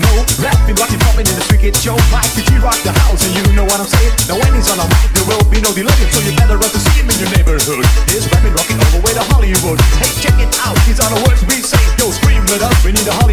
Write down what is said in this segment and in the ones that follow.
know that we got it popping in the street show. Mike, did you rock the house? And you know what I'm saying? Now when he's on the mic, there will be no delay, so you better run to see him in your neighborhood. He's rapping, rocking all the way to Hollywood. Hey, check it out, he's on the words we say. Yo, scream it up, we need a Hollywood.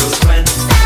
your friend.